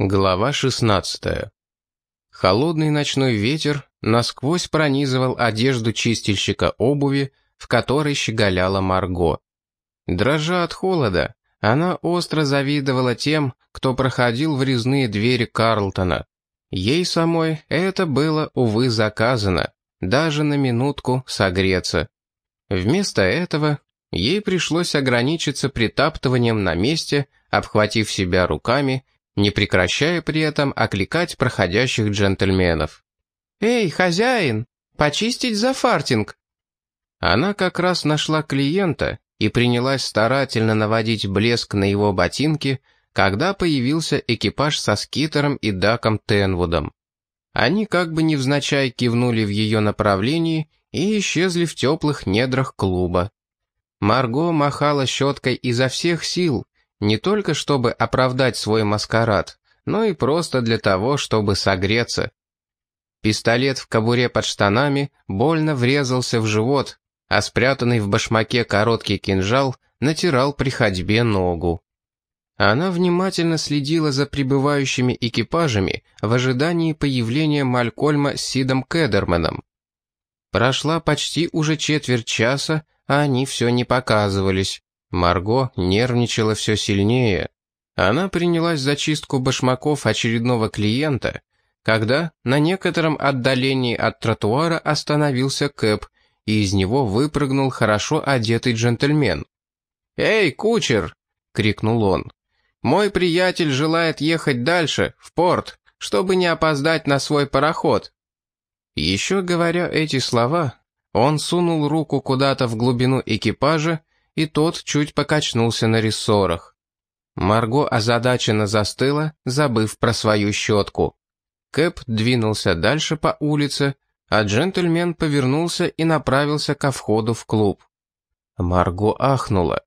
Глава 16. Холодный ночной ветер насквозь пронизывал одежду чистильщика обуви, в которой щеголяла Марго. Дрожа от холода, она остро завидовала тем, кто проходил в резные двери Карлтона. Ей самой это было, увы, заказано, даже на минутку согреться. Вместо этого ей пришлось ограничиться притаптыванием на месте, обхватив себя руками не прекращая при этом окликать проходящих джентльменов. «Эй, хозяин, почистить за фартинг!» Она как раз нашла клиента и принялась старательно наводить блеск на его ботинки, когда появился экипаж со Скитером и Даком Тенвудом. Они как бы невзначай кивнули в ее направлении и исчезли в теплых недрах клуба. Марго махала щеткой изо всех сил, не только чтобы оправдать свой маскарад, но и просто для того, чтобы согреться. Пистолет в кобуре под штанами больно врезался в живот, а спрятанный в башмаке короткий кинжал натирал при ходьбе ногу. Она внимательно следила за прибывающими экипажами в ожидании появления Малькольма с Сидом Кедерманом. Прошла почти уже четверть часа, а они все не показывались. Марго нервничала все сильнее. Она принялась за чистку башмаков очередного клиента, когда на некотором отдалении от тротуара остановился Кэп, и из него выпрыгнул хорошо одетый джентльмен. «Эй, кучер!» — крикнул он. «Мой приятель желает ехать дальше, в порт, чтобы не опоздать на свой пароход». Еще говоря эти слова, он сунул руку куда-то в глубину экипажа и тот чуть покачнулся на рессорах. Марго озадаченно застыла, забыв про свою щетку. Кэп двинулся дальше по улице, а джентльмен повернулся и направился ко входу в клуб. Марго ахнула.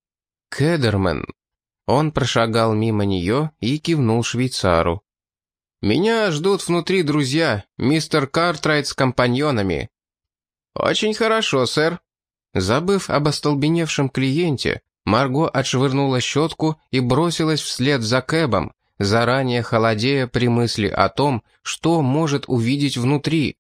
«Кедермен!» Он прошагал мимо нее и кивнул швейцару. «Меня ждут внутри друзья, мистер Картрайт с компаньонами». «Очень хорошо, сэр», Забыв об остолбеневшем клиенте, Марго отшвырнула щетку и бросилась вслед за Кэбом, заранее холодея при мысли о том, что может увидеть внутри.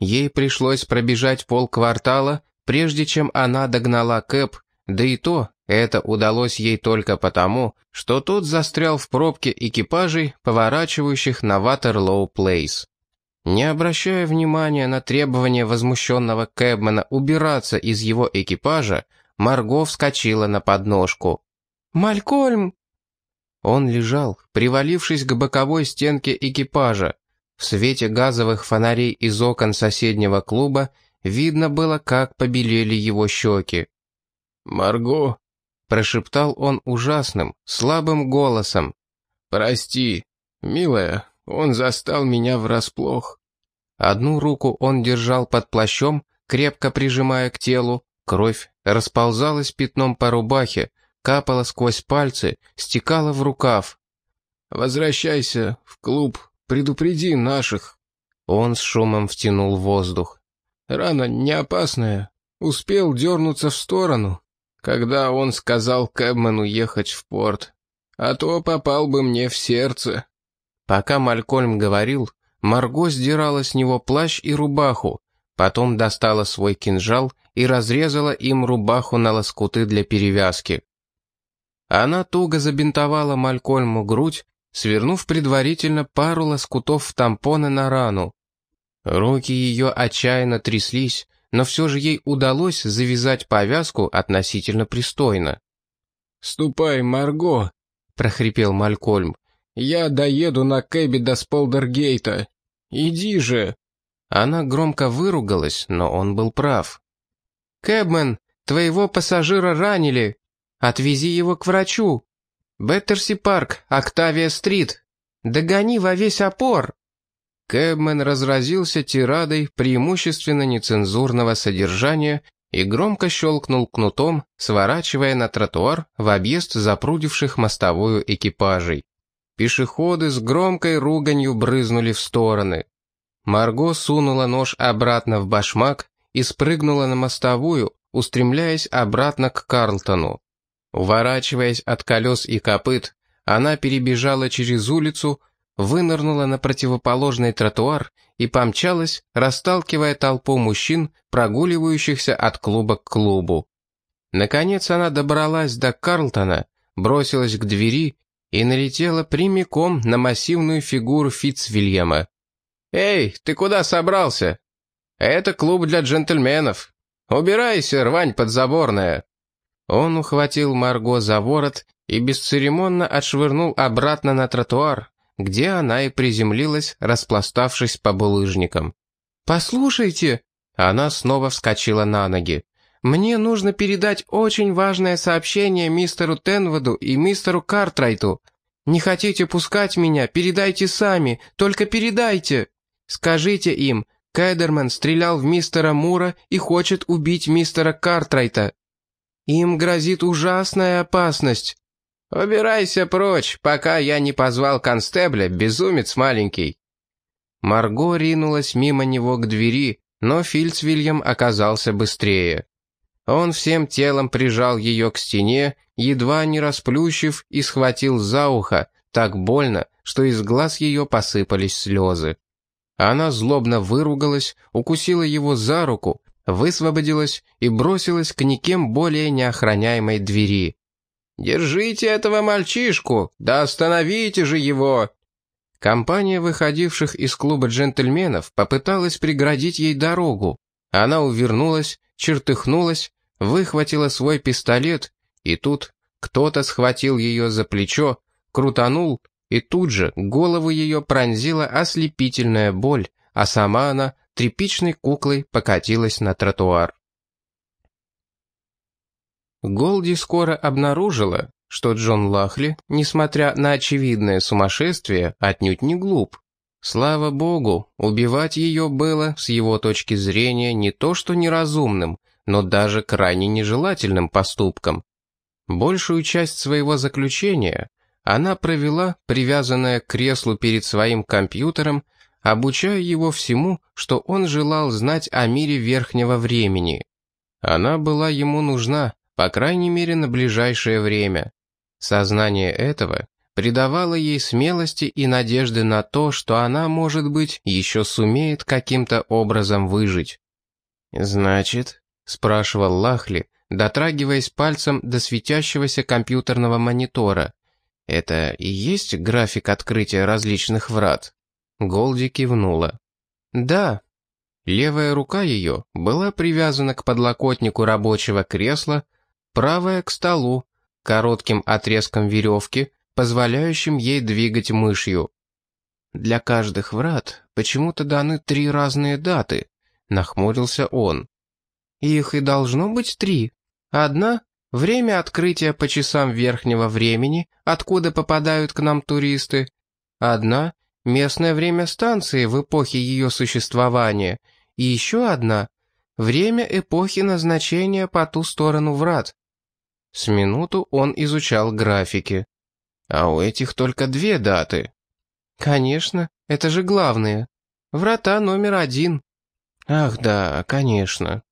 Ей пришлось пробежать полквартала, прежде чем она догнала Кэб, да и то это удалось ей только потому, что тот застрял в пробке экипажей, поворачивающих на Ватерлоу Плейс. Не обращая внимания на требование возмущенного Кэбмена убираться из его экипажа, Марго вскочила на подножку. «Малькольм!» Он лежал, привалившись к боковой стенке экипажа. В свете газовых фонарей из окон соседнего клуба видно было, как побелели его щеки. «Марго!» — прошептал он ужасным, слабым голосом. «Прости, милая, он застал меня врасплох. Одну руку он держал под плащом, крепко прижимая к телу, кровь расползалась пятном по рубахе, капала сквозь пальцы, стекала в рукав. «Возвращайся в клуб, предупреди наших». Он с шумом втянул воздух. «Рана не опасная. Успел дернуться в сторону, когда он сказал Кэбману ехать в порт. А то попал бы мне в сердце». Пока Малькольм говорил, Марго сдирала с него плащ и рубаху, потом достала свой кинжал и разрезала им рубаху на лоскуты для перевязки. Она туго забинтовала Малькольму грудь, свернув предварительно пару лоскутов тампона на рану. Руки ее отчаянно тряслись, но все же ей удалось завязать повязку относительно пристойно. «Ступай, Марго!» — прохрипел Малькольм. Я доеду на кэбе до Сполдергейта. Иди же!» Она громко выругалась, но он был прав. «Кэбмен, твоего пассажира ранили. Отвези его к врачу. Беттерси парк, Октавия-стрит. Догони во весь опор!» Кэбмен разразился тирадой преимущественно нецензурного содержания и громко щелкнул кнутом, сворачивая на тротуар в объезд запрудивших мостовую экипажей. Пешеходы с громкой руганью брызнули в стороны. Марго сунула нож обратно в башмак и спрыгнула на мостовую, устремляясь обратно к Карлтону. Уворачиваясь от колес и копыт, она перебежала через улицу, вынырнула на противоположный тротуар и помчалась, расталкивая толпу мужчин, прогуливающихся от клуба к клубу. Наконец она добралась до Карлтона, бросилась к двери и налетела прямиком на массивную фигуру Фитцвильяма. «Эй, ты куда собрался? Это клуб для джентльменов. Убирайся, рвань подзаборная!» Он ухватил Марго за ворот и бесцеремонно отшвырнул обратно на тротуар, где она и приземлилась, распластавшись по булыжникам. «Послушайте!» Она снова вскочила на ноги. Мне нужно передать очень важное сообщение мистеру Тенвуду и мистеру Картрайту. Не хотите пускать меня, передайте сами, только передайте. Скажите им, Кэдерман стрелял в мистера Мура и хочет убить мистера Картрайта. Им грозит ужасная опасность. Убирайся прочь, пока я не позвал констебля, безумец маленький. Марго ринулась мимо него к двери, но Фильцвильям оказался быстрее. Он всем телом прижал ее к стене, едва не расплющив и схватил за ухо, так больно, что из глаз ее посыпались слезы. Она злобно выругалась, укусила его за руку, высвободилась и бросилась к никем более неохраняемой двери. «Держите этого мальчишку! Да остановите же его!» Компания выходивших из клуба джентльменов попыталась преградить ей дорогу. Она увернулась, чертыхнулась, выхватила свой пистолет, и тут кто-то схватил ее за плечо, крутанул, и тут же голову ее пронзила ослепительная боль, а сама она тряпичной куклой покатилась на тротуар. Голди скоро обнаружила, что Джон Лахли, несмотря на очевидное сумасшествие, отнюдь не глуп. Слава богу, убивать ее было, с его точки зрения, не то что неразумным, но даже крайне нежелательным поступком. Большую часть своего заключения она провела, привязанная к креслу перед своим компьютером, обучая его всему, что он желал знать о мире верхнего времени. Она была ему нужна, по крайней мере, на ближайшее время. Сознание этого придавало ей смелости и надежды на то, что она, может быть, еще сумеет каким-то образом выжить. «Значит», — спрашивал Лахли, дотрагиваясь пальцем до светящегося компьютерного монитора, «это и есть график открытия различных врат?» Голди кивнула. «Да». Левая рука ее была привязана к подлокотнику рабочего кресла, правая — к столу, коротким отрезком веревки, позволяющим ей двигать мышью. «Для каждых врат почему-то даны три разные даты», — нахмурился он. «Их и должно быть три. Одна — время открытия по часам верхнего времени, откуда попадают к нам туристы. Одна — местное время станции в эпохе ее существования. И еще одна — время эпохи назначения по ту сторону врат». С минуту он изучал графики. А у этих только две даты. Конечно, это же главные. Врата номер один. Ах да, конечно.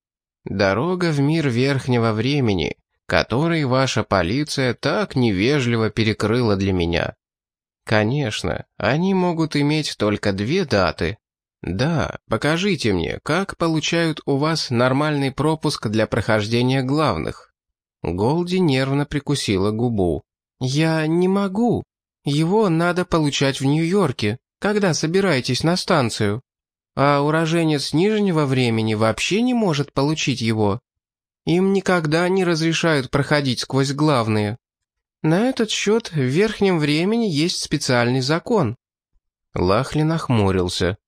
Дорога в мир верхнего времени, который ваша полиция так невежливо перекрыла для меня. Конечно, они могут иметь только две даты. Да, покажите мне, как получают у вас нормальный пропуск для прохождения главных. Голди нервно прикусила губу. «Я не могу. Его надо получать в Нью-Йорке, когда собираетесь на станцию. А уроженец Нижнего времени вообще не может получить его. Им никогда не разрешают проходить сквозь главные. На этот счет в Верхнем времени есть специальный закон». Лахли нахмурился.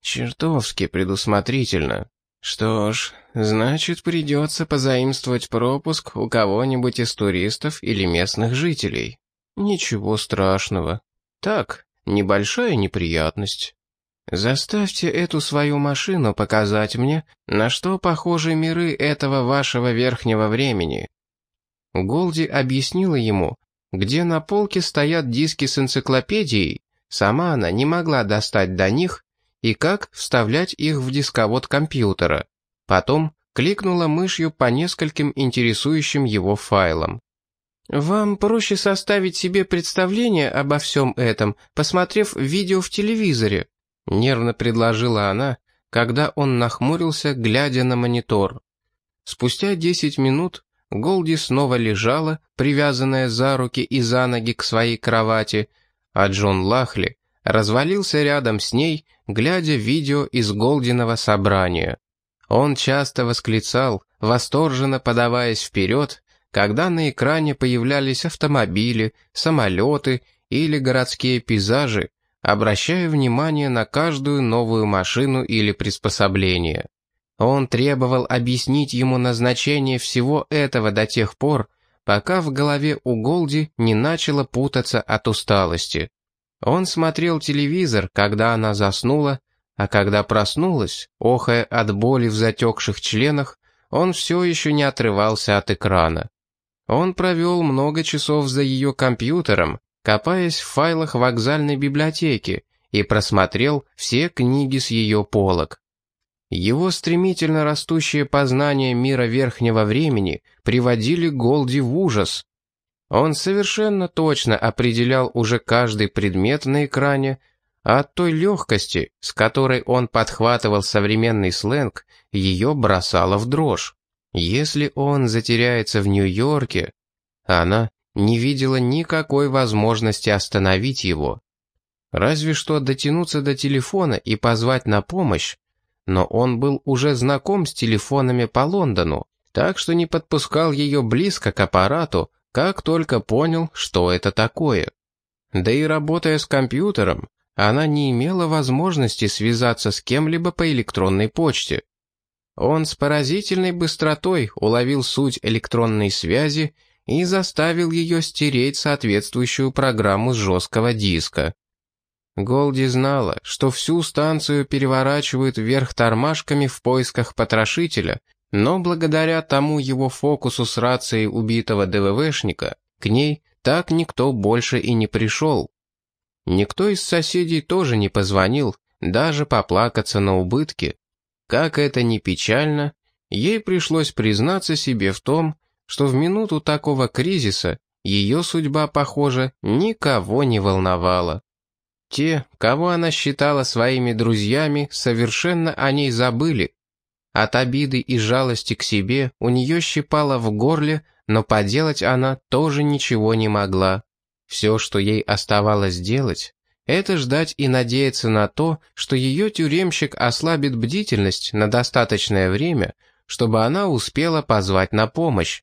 «Чертовски предусмотрительно. Что ж, значит, придется позаимствовать пропуск у кого-нибудь из туристов или местных жителей. Ничего страшного. Так, небольшая неприятность. Заставьте эту свою машину показать мне, на что похожи миры этого вашего верхнего времени. Голди объяснила ему, где на полке стоят диски с энциклопедией, сама она не могла достать до них, и как вставлять их в дисковод компьютера. Потом кликнула мышью по нескольким интересующим его файлам. «Вам проще составить себе представление обо всем этом, посмотрев видео в телевизоре», нервно предложила она, когда он нахмурился, глядя на монитор. Спустя десять минут Голди снова лежала, привязанная за руки и за ноги к своей кровати, а Джон Лахли развалился рядом с ней, глядя видео из Голдиного собрания. Он часто восклицал, восторженно подаваясь вперед, когда на экране появлялись автомобили, самолеты или городские пейзажи, обращая внимание на каждую новую машину или приспособление. Он требовал объяснить ему назначение всего этого до тех пор, пока в голове у Голди не начало путаться от усталости. Он смотрел телевизор, когда она заснула, а когда проснулась, охая от боли в затекших членах, он все еще не отрывался от экрана. Он провел много часов за ее компьютером, копаясь в файлах вокзальной библиотеки, и просмотрел все книги с ее полок. Его стремительно растущее познание мира верхнего времени приводили Голди в ужас. Он совершенно точно определял уже каждый предмет на экране, а от той легкости, с которой он подхватывал современный сленг, ее бросало в дрожь. Если он затеряется в Нью-Йорке, она не видела никакой возможности остановить его. Разве что дотянуться до телефона и позвать на помощь, но он был уже знаком с телефонами по Лондону, так что не подпускал ее близко к аппарату, как только понял, что это такое. Да и работая с компьютером, она не имела возможности связаться с кем-либо по электронной почте. Он с поразительной быстротой уловил суть электронной связи и заставил ее стереть соответствующую программу с жесткого диска. Голди знала, что всю станцию переворачивают вверх тормашками в поисках потрошителя, но благодаря тому его фокусу с рацией убитого ДВВшника, к ней так никто больше и не пришел. Никто из соседей тоже не позвонил, даже поплакаться на убытки. Как это ни печально, ей пришлось признаться себе в том, что в минуту такого кризиса ее судьба, похоже, никого не волновала. Те, кого она считала своими друзьями, совершенно о ней забыли. От обиды и жалости к себе у нее щипало в горле, но поделать она тоже ничего не могла. Все, что ей оставалось делать, это ждать и надеяться на то, что ее тюремщик ослабит бдительность на достаточное время, чтобы она успела позвать на помощь.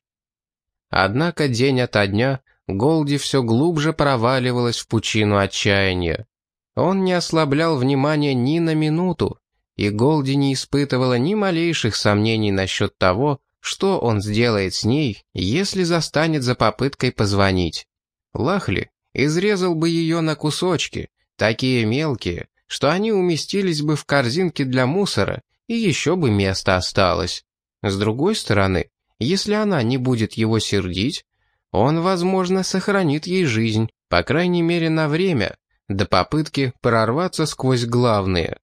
Однако день ото дня Голди все глубже проваливалась в пучину отчаяния. Он не ослаблял внимания ни на минуту, и Голди не испытывала ни малейших сомнений насчет того, что он сделает с ней, если застанет за попыткой позвонить. Лахли изрезал бы ее на кусочки, такие мелкие, что они уместились бы в корзинке для мусора, и еще бы место осталось. С другой стороны, если она не будет его сердить, он, возможно, сохранит ей жизнь, по крайней мере на время, до попытки прорваться сквозь главные.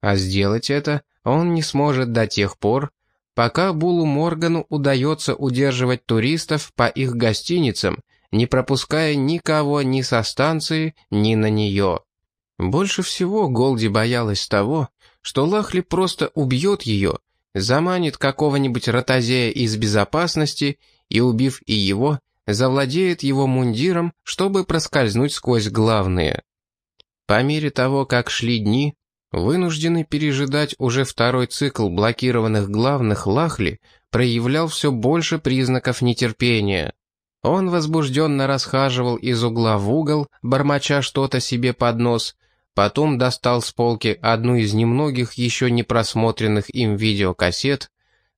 А сделать это он не сможет до тех пор, пока Булу Моргану удается удерживать туристов по их гостиницам, не пропуская никого ни со станции, ни на нее. Больше всего Голди боялась того, что Лахли просто убьет ее, заманит какого-нибудь ротозея из безопасности и, убив и его, завладеет его мундиром, чтобы проскользнуть сквозь главные. По мере того, как шли дни, вынужденный пережидать уже второй цикл блокированных главных Лахли проявлял все больше признаков нетерпения. Он возбужденно расхаживал из угла в угол, бормоча что-то себе под нос, потом достал с полки одну из немногих еще не просмотренных им видеокассет,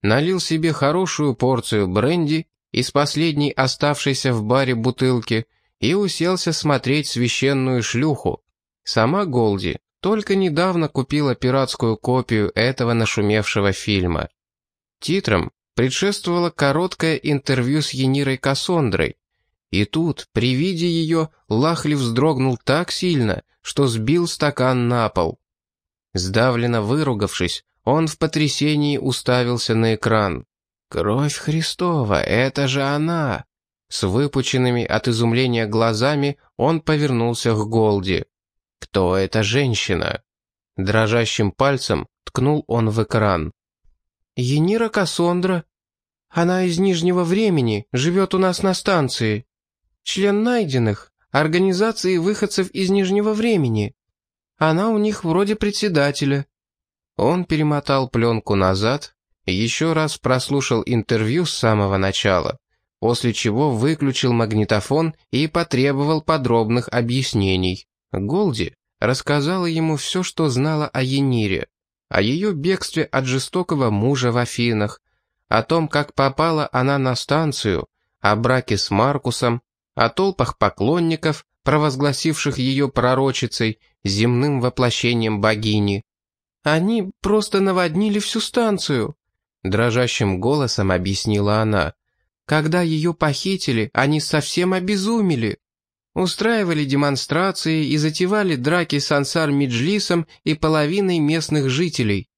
налил себе хорошую порцию бренди из последней оставшейся в баре бутылки и уселся смотреть священную шлюху, Сама Голди только недавно купила пиратскую копию этого нашумевшего фильма. Титром предшествовало короткое интервью с Енирой Кассондрой. И тут, при виде ее, Лахли вздрогнул так сильно, что сбил стакан на пол. Сдавленно выругавшись, он в потрясении уставился на экран. «Кровь Христова, это же она!» С выпученными от изумления глазами он повернулся к Голди. «Кто эта женщина?» Дрожащим пальцем ткнул он в экран. «Енира Кассандра. Она из Нижнего Времени, живет у нас на станции. Член найденных, организации выходцев из Нижнего Времени. Она у них вроде председателя». Он перемотал пленку назад, еще раз прослушал интервью с самого начала, после чего выключил магнитофон и потребовал подробных объяснений. Голди рассказала ему все, что знала о Енире, о ее бегстве от жестокого мужа в Афинах, о том, как попала она на станцию, о браке с Маркусом, о толпах поклонников, провозгласивших ее пророчицей, земным воплощением богини. «Они просто наводнили всю станцию», — дрожащим голосом объяснила она. «Когда ее похитили, они совсем обезумели. Устраивали демонстрации и затевали драки с Ансар Меджлисом и половиной местных жителей.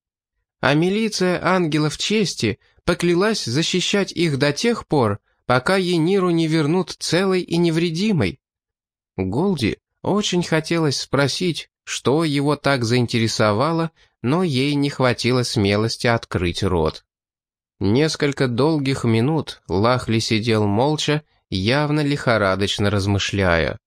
А милиция ангелов чести поклялась защищать их до тех пор, пока Ениру не вернут целой и невредимой. Голди очень хотелось спросить, что его так заинтересовало, но ей не хватило смелости открыть рот. Несколько долгих минут Лахли сидел молча явно лихорадочно размышляя.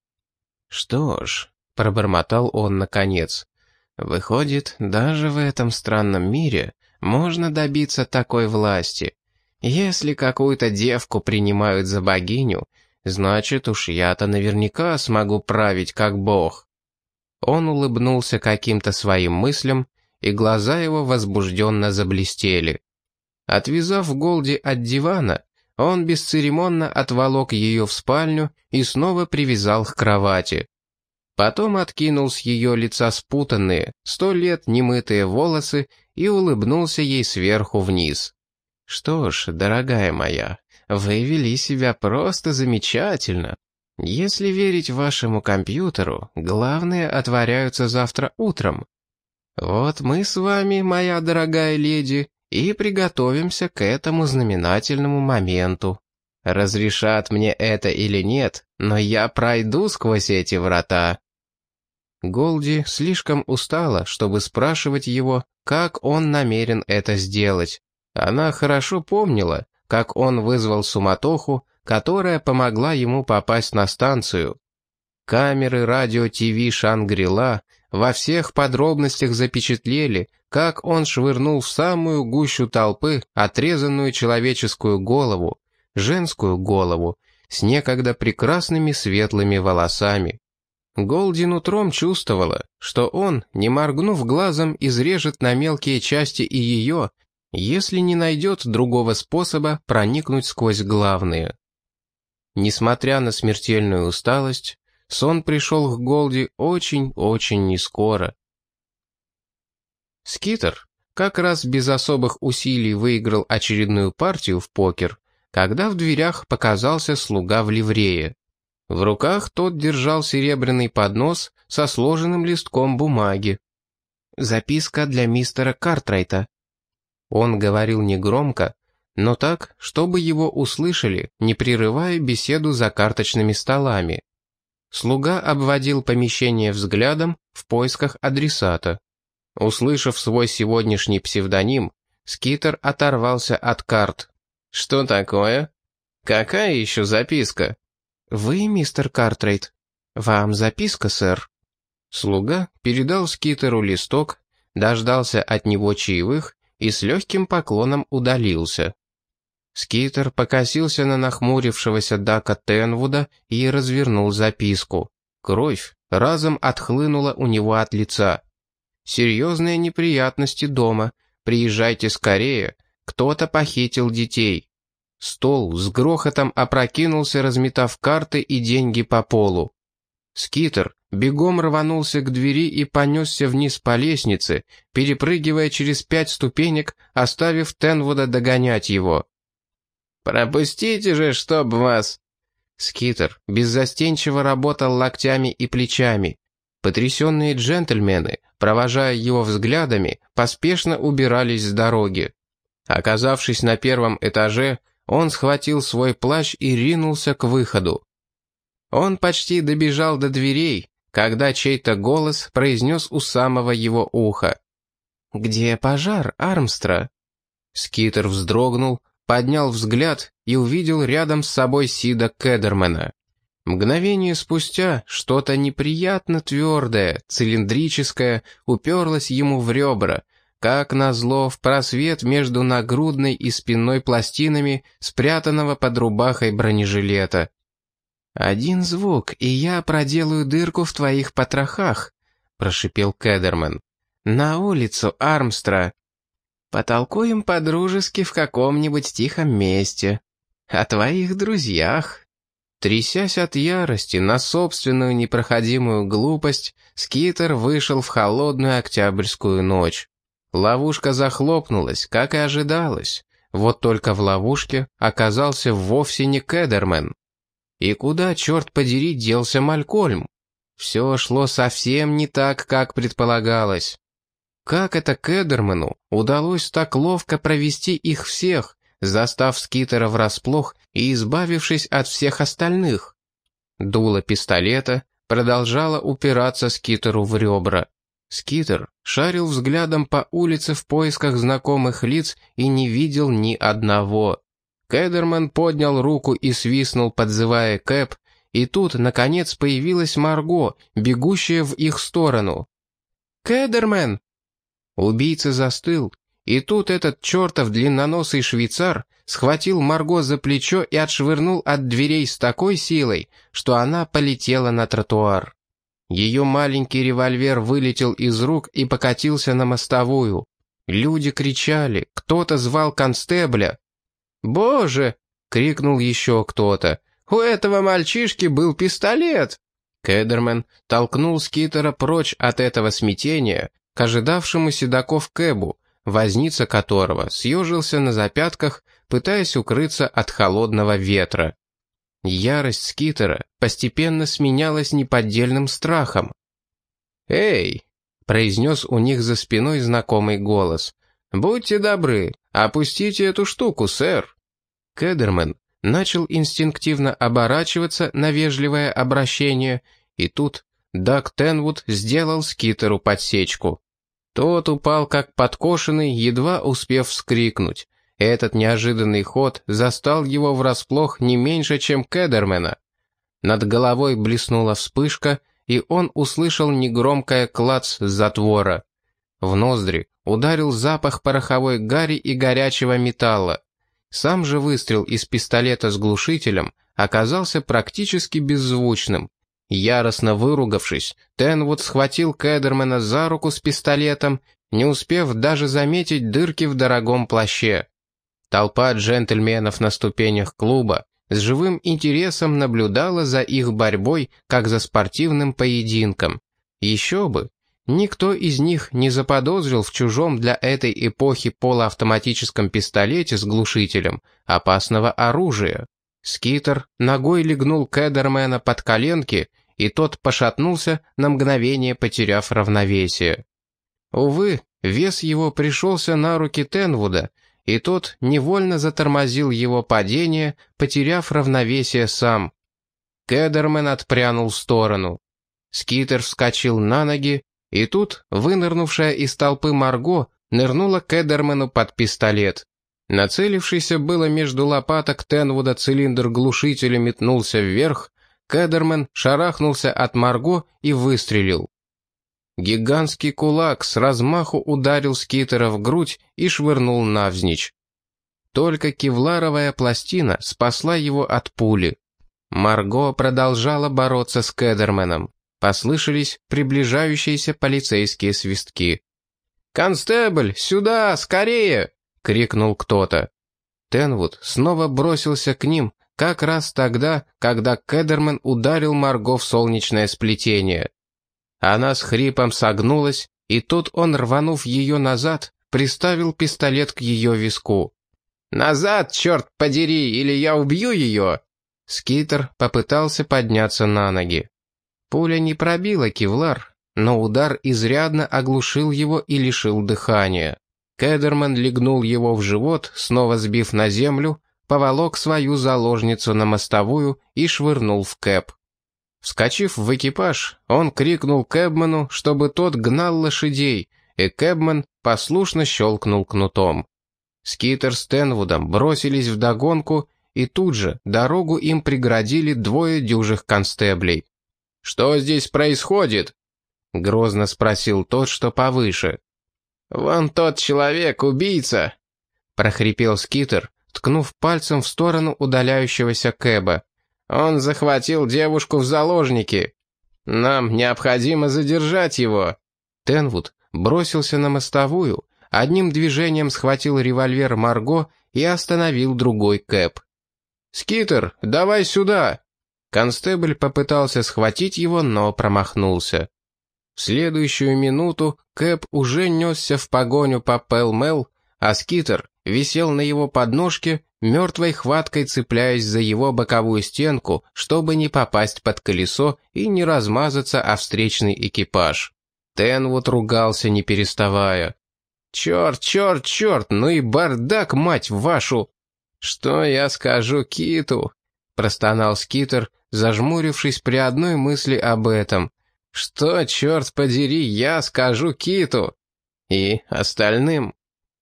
«Что ж», — пробормотал он наконец, — «выходит, даже в этом странном мире можно добиться такой власти. Если какую-то девку принимают за богиню, значит уж я-то наверняка смогу править как бог». Он улыбнулся каким-то своим мыслям, и глаза его возбужденно заблестели. Отвязав Голди от дивана, он бесцеремонно отволок ее в спальню и снова привязал к кровати. Потом откинул с ее лица спутанные, сто лет немытые волосы и улыбнулся ей сверху вниз. «Что ж, дорогая моя, вы вели себя просто замечательно. Если верить вашему компьютеру, главные отворяются завтра утром. Вот мы с вами, моя дорогая леди, и приготовимся к этому знаменательному моменту. Разрешат мне это или нет, но я пройду сквозь эти врата». Голди слишком устала, чтобы спрашивать его, как он намерен это сделать. Она хорошо помнила, как он вызвал суматоху, которая помогла ему попасть на станцию. Камеры радио-ТВ «Шангрила» во всех подробностях запечатлели, как он швырнул в самую гущу толпы отрезанную человеческую голову, женскую голову, с некогда прекрасными светлыми волосами. Голдин утром чувствовала, что он, не моргнув глазом, изрежет на мелкие части и ее, если не найдет другого способа проникнуть сквозь главные. Несмотря на смертельную усталость, сон пришел к Голди очень-очень нескоро. Скитер как раз без особых усилий выиграл очередную партию в покер, когда в дверях показался слуга в ливрее. В руках тот держал серебряный поднос со сложенным листком бумаги. «Записка для мистера Картрайта». Он говорил негромко, но так, чтобы его услышали, не прерывая беседу за карточными столами. Слуга обводил помещение взглядом в поисках адресата. Услышав свой сегодняшний псевдоним, Скитер оторвался от карт. «Что такое? Какая еще записка?» «Вы, мистер Картрейд. Вам записка, сэр». Слуга передал Скитеру листок, дождался от него чаевых и с легким поклоном удалился. Скитер покосился на нахмурившегося Дака Тенвуда и развернул записку. Кровь разом отхлынула у него от лица. Серьезные неприятности дома. Приезжайте скорее. Кто-то похитил детей. Стол с грохотом опрокинулся, разметав карты и деньги по полу. Скитер бегом рванулся к двери и понесся вниз по лестнице, перепрыгивая через пять ступенек, оставив Тенвуда догонять его. «Пропустите же, чтоб вас...» Скитер беззастенчиво работал локтями и плечами. Потрясенные джентльмены, провожая его взглядами, поспешно убирались с дороги. Оказавшись на первом этаже, он схватил свой плащ и ринулся к выходу. Он почти добежал до дверей, когда чей-то голос произнес у самого его уха. «Где пожар, Армстра?» Скитер вздрогнул, поднял взгляд и увидел рядом с собой Сида Кедермена. Мгновение спустя что-то неприятно твердое, цилиндрическое, уперлось ему в ребра, как назло в просвет между нагрудной и спинной пластинами, спрятанного под рубахой бронежилета. «Один звук, и я проделаю дырку в твоих потрохах», — прошипел Кедерман. «На улицу, Армстра. Потолкуем по-дружески в каком-нибудь тихом месте. О твоих друзьях». Трясясь от ярости на собственную непроходимую глупость, Скитер вышел в холодную октябрьскую ночь. Ловушка захлопнулась, как и ожидалось. Вот только в ловушке оказался вовсе не Кедермен. И куда, черт подери, делся Малькольм? Все шло совсем не так, как предполагалось. Как это Кедермену удалось так ловко провести их всех, застав Скитера врасплох и избавившись от всех остальных. Дуло пистолета продолжало упираться Скитеру в ребра. Скитер шарил взглядом по улице в поисках знакомых лиц и не видел ни одного. Кедерман поднял руку и свистнул, подзывая Кэп, и тут, наконец, появилась Марго, бегущая в их сторону. «Кедермен!» Убийца застыл, и тут этот чертов длинноносый швейцар схватил Марго за плечо и отшвырнул от дверей с такой силой, что она полетела на тротуар. Ее маленький револьвер вылетел из рук и покатился на мостовую. Люди кричали, кто-то звал констебля. «Боже!» — крикнул еще кто-то. «У этого мальчишки был пистолет!» Кедермен толкнул Скитера прочь от этого смятения к ожидавшему седаков Кэбу, возница которого съежился на запятках, пытаясь укрыться от холодного ветра. Ярость Скитера постепенно сменялась неподдельным страхом. «Эй!» — произнес у них за спиной знакомый голос. «Будьте добры, опустите эту штуку, сэр!» Кедермен начал инстинктивно оборачиваться на вежливое обращение, и тут Даг Тенвуд сделал Скитеру подсечку. Тот упал как подкошенный, едва успев вскрикнуть. Этот неожиданный ход застал его врасплох не меньше, чем Кедермена. Над головой блеснула вспышка, и он услышал негромкое клац затвора. В ноздри ударил запах пороховой гари и горячего металла. Сам же выстрел из пистолета с глушителем оказался практически беззвучным. Яростно выругавшись, Тенвуд схватил Кедермена за руку с пистолетом, не успев даже заметить дырки в дорогом плаще. Толпа джентльменов на ступенях клуба с живым интересом наблюдала за их борьбой, как за спортивным поединком. Еще бы, никто из них не заподозрил в чужом для этой эпохи полуавтоматическом пистолете с глушителем опасного оружия. Скитер ногой легнул Кедермена под коленки, и тот пошатнулся, на мгновение потеряв равновесие. Увы, вес его пришелся на руки Тенвуда, и тот невольно затормозил его падение, потеряв равновесие сам. Кедермен отпрянул в сторону. Скитер вскочил на ноги, и тут, вынырнувшая из толпы Марго, нырнула Кедермену под пистолет. Нацелившийся было между лопаток Тенвуда цилиндр глушителя метнулся вверх, Кедермен шарахнулся от Марго и выстрелил. Гигантский кулак с размаху ударил Скитера в грудь и швырнул навзничь. Только кевларовая пластина спасла его от пули. Марго продолжала бороться с Кедерменом. Послышались приближающиеся полицейские свистки. «Констебль, сюда, скорее!» — крикнул кто-то. Тенвуд снова бросился к ним, как раз тогда, когда Кедерман ударил Марго в солнечное сплетение. Она с хрипом согнулась, и тут он, рванув ее назад, приставил пистолет к ее виску. «Назад, черт подери, или я убью ее!» Скитер попытался подняться на ноги. Пуля не пробила кевлар, но удар изрядно оглушил его и лишил дыхания. Кедерман легнул его в живот, снова сбив на землю, поволок свою заложницу на мостовую и швырнул в кэп. Вскочив в экипаж, он крикнул Кэбману, чтобы тот гнал лошадей, и Кэбман послушно щелкнул кнутом. Скитер с Тенвудом бросились догонку, и тут же дорогу им преградили двое дюжих констеблей. «Что здесь происходит?» — грозно спросил тот, что повыше. «Вон тот человек, убийца!» — прохрипел Скитер, ткнув пальцем в сторону удаляющегося Кэба. «Он захватил девушку в заложники. Нам необходимо задержать его». Тенвуд бросился на мостовую, одним движением схватил револьвер Марго и остановил другой Кэб. «Скитер, давай сюда!» Констебль попытался схватить его, но промахнулся. В следующую минуту Кэп уже несся в погоню по Пэл-Мэл, а Скитер висел на его подножке, мертвой хваткой цепляясь за его боковую стенку, чтобы не попасть под колесо и не размазаться о встречный экипаж. Тенвуд ругался, не переставая. «Черт, черт, черт, ну и бардак, мать вашу!» «Что я скажу Киту?» — простонал Скитер, зажмурившись при одной мысли об этом. «Что, черт подери, я скажу Киту?» И остальным.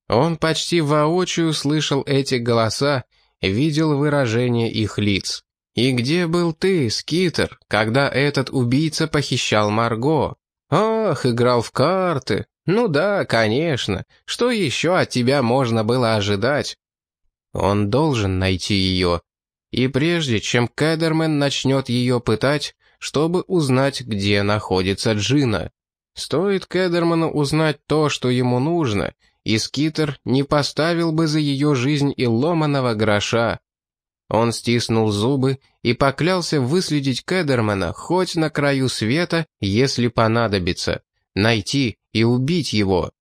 Он почти воочию слышал эти голоса, видел выражение их лиц. «И где был ты, Скитер, когда этот убийца похищал Марго?» «Ах, играл в карты. Ну да, конечно. Что еще от тебя можно было ожидать?» Он должен найти ее. И прежде чем Кэдермен начнет ее пытать, чтобы узнать, где находится Джина. Стоит Кэдерману узнать то, что ему нужно, и Скитер не поставил бы за ее жизнь и ломаного гроша. Он стиснул зубы и поклялся выследить Кэдермана хоть на краю света, если понадобится, найти и убить его.